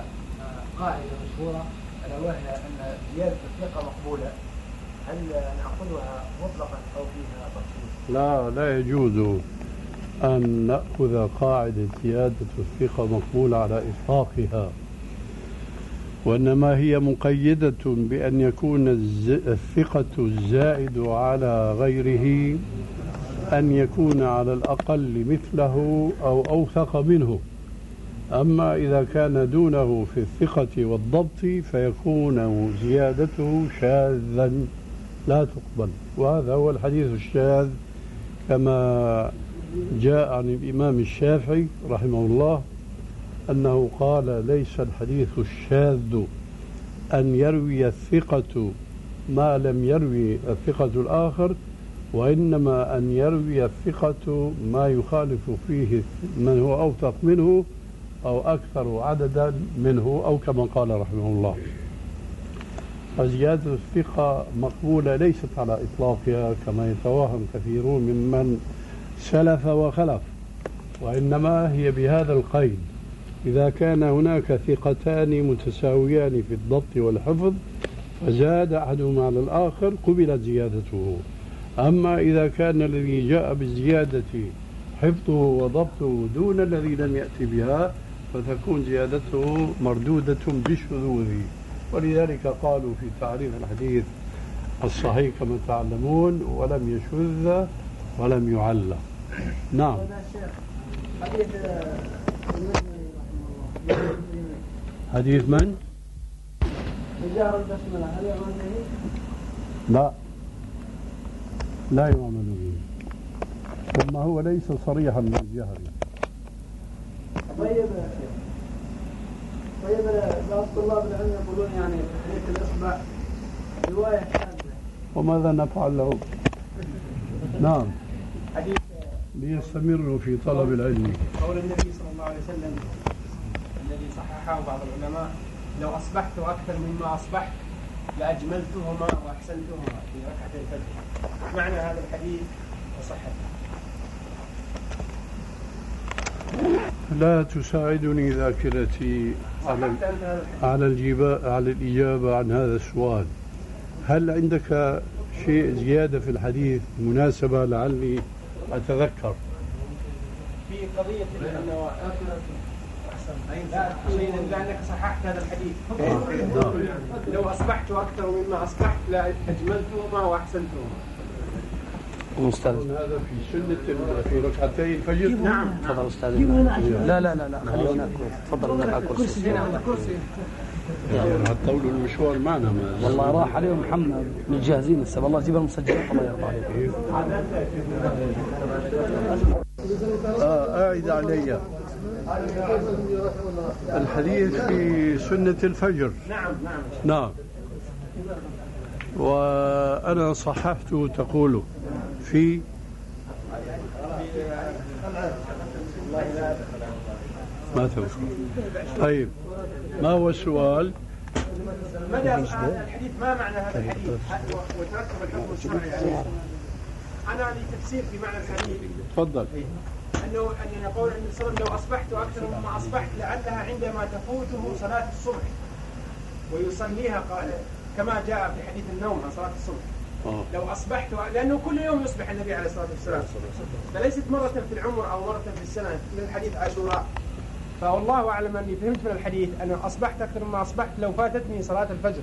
قاعدة مشهورة ألا وهي أن زيادة الثقة مقبولة؟ هل نأخذها مطلقا أو فيها تفصيل؟ لا لا يجوز أن نأخذ قاعدة زيادة الثقة مقبولة على إطلاقها. وإنما هي مقيدة بأن يكون الثقة الزائد على غيره أن يكون على الأقل مثله أو أوثق منه. أما إذا كان دونه في الثقة والضبط فيكون زيادته شاذا لا تقبل. وهذا هو الحديث الشاذ كما جاء عن الإمام الشافعي رحمه الله أنه قال ليس الحديث الشاذ أن يروي الثقة ما لم يروي الثقة الآخر وإنما أن يروي الثقة ما يخالف فيه من هو أوثق منه أو أكثر عددا منه أو كما قال رحمه الله. فزيادة الثقة مقبولة ليست على إطلاقها كما يتوهم كثيرون ممن سلف وخلف وإنما هي بهذا القيد. إذا كان هناك ثقتان متساويان في الضبط والحفظ فزاد أحدهما على الآخر قبلت زيادته. أما إذا كان الذي جاء بالزيادة حفظه وضبطه دون الذي لم يأتي بها فتكون زيادته مردودة بالشذوذ ولذلك قالوا في تعريف الحديث الصحيح كما تعلمون ولم يشذ ولم يعلى نعم. حديث من؟ البسملة هل يعمل به؟ لا. لا يعمل به. ثم هو ليس صريحا بالجهر طيب. يا شيخ طيب بعض طلاب العلم يقولون يعني حديث الإصبع رواية شاذة وماذا نفعل له؟ نعم. حديث. ليستمروا في طلب العلم. قول النبي صلى الله عليه وسلم الذي صححه بعض العلماء لو أصبحت أكثر مما أصبحت لأجملتهما وأحسنتهما في ركعتي الفجر. معنى هذا الحديث وصحته لا تساعدني ذاكرتي على على الجبا على الإجابة عن هذا السؤال. هل عندك شيء زيادة في الحديث مناسبة لعلي أتذكر؟ في قضية أنه لا لأنك صححت هذا الحديث. لو أصبحت أكثر مما أصبحت لأجملتهما وأحسنتهما. أستاذ هذا في سنة في ركعتي الفجر نعم. تفضل أستاذ. لا لا لا لا. خليه هناك. تفضل هناك على الكرسي. هنا على الكرسي هتطولوا المشوار معنا. ما والله راح عليهم محمد. متجهزين هسه والله جيب المسجلات الله يرضى عليك. آه أعد علي. الحديث في سنة الفجر. نعم نعم. نعم. وأنا صححت تقول في ما تذكر. طيب ما هو السؤال؟ مدى هذا الحديث ما معنى هذا الحديث؟ وترتب الحكم الشرعي عليه. أنا لي تفسير في معنى الحديث. تفضل. أنه أن يقول النبي صلى الله عليه وسلم لو أصبحت أكثر مما أصبحت لعلها عندما تفوته صلاة الصبح. ويصليها قال كما جاء في حديث النوم عن صلاة الصبح. آه. لو أصبحت لأنه كل يوم يصبح النبي عليه الصلاة والسلام. فليست مرة في العمر أو مرة في السنة. من حديث عاشوراء. فوالله أعلم أني فهمت من الحديث أن أصبحت أكثر مما أصبحت لو فاتتني صلاة الفجر.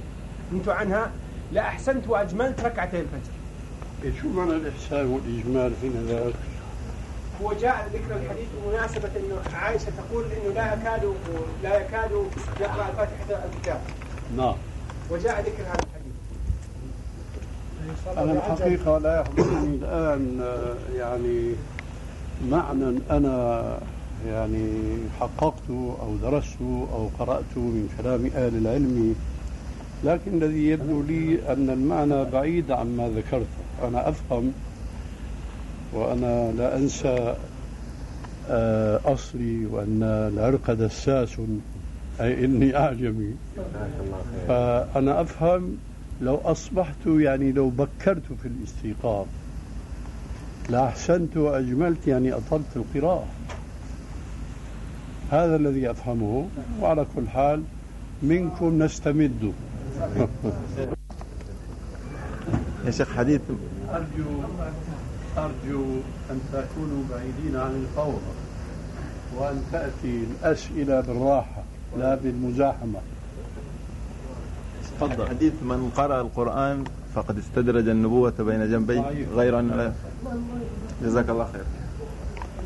نمت عنها لأحسنت وأجملت ركعتي الفجر. شو معنى الإحسان والإجمال في ذلك؟ هو جاء ذكر الحديث بمناسبة أنه عائشة تقول أنه لا يكاد لا يكاد يقرأ الفاتحة الكتاب. نعم. وجاء ذكر هذا الحديث. أنا الحقيقة لا يحضرني الآن يعني معنى أنا يعني حققته أو درسته أو قرأته من كلام أهل العلم لكن الذي يبدو لي أن المعنى بعيد عما ذكرته. أنا أفهم وأنا لا أنسى آه، أصلي وأن العرق دساس أي إني أعجمي. فأنا أفهم لو أصبحت يعني لو بكرت في الاستيقاظ لأحسنت وأجملت يعني أطلت القراءة. هذا الذي أفهمه وعلى كل حال منكم نستمد. يا شيخ حديث أرجو أرجو أن تكونوا بعيدين عن الفوضى وأن تأتي الأسئلة بالراحة لا بالمزاحمة. تفضل. حديث من قرأ القرآن فقد استدرج النبوة بين جنبيه غير أن جزاك الله خير.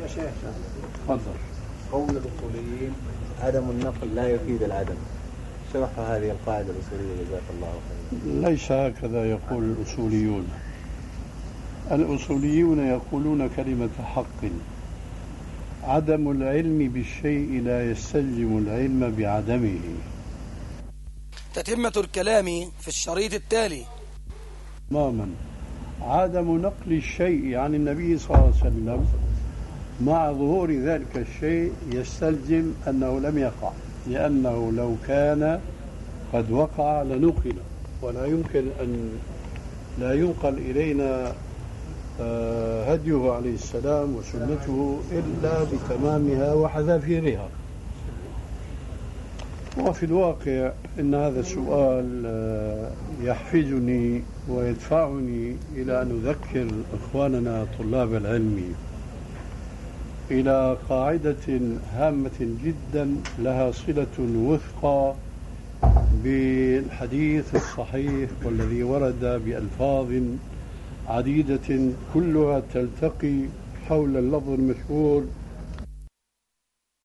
يا شيخ. تفضل. قول الأصوليين عدم النقل لا يفيد العدم. شرح هذه القاعدة الأصولية جزاك الله خيرا ليس هكذا يقول الأصوليون. الأصوليون يقولون كلمة حق. عدم العلم بالشيء لا يستلزم العلم بعدمه. تتمة الكلام في الشريط التالي. تماما. عدم نقل الشيء عن النبي صلى الله عليه وسلم مع ظهور ذلك الشيء يستلزم أنه لم يقع لأنه لو كان قد وقع لنقل ولا يمكن أن لا ينقل إلينا هديه عليه السلام وسنته إلا بتمامها وحذافيرها. وفي الواقع إن هذا السؤال آه، يحفزني ويدفعني إلى أن أذكر إخواننا طلاب العلم إلى قاعدة هامة جدا لها صلة وثقى بالحديث الصحيح والذي ورد بألفاظ عديدة كلها تلتقي حول اللفظ المشهور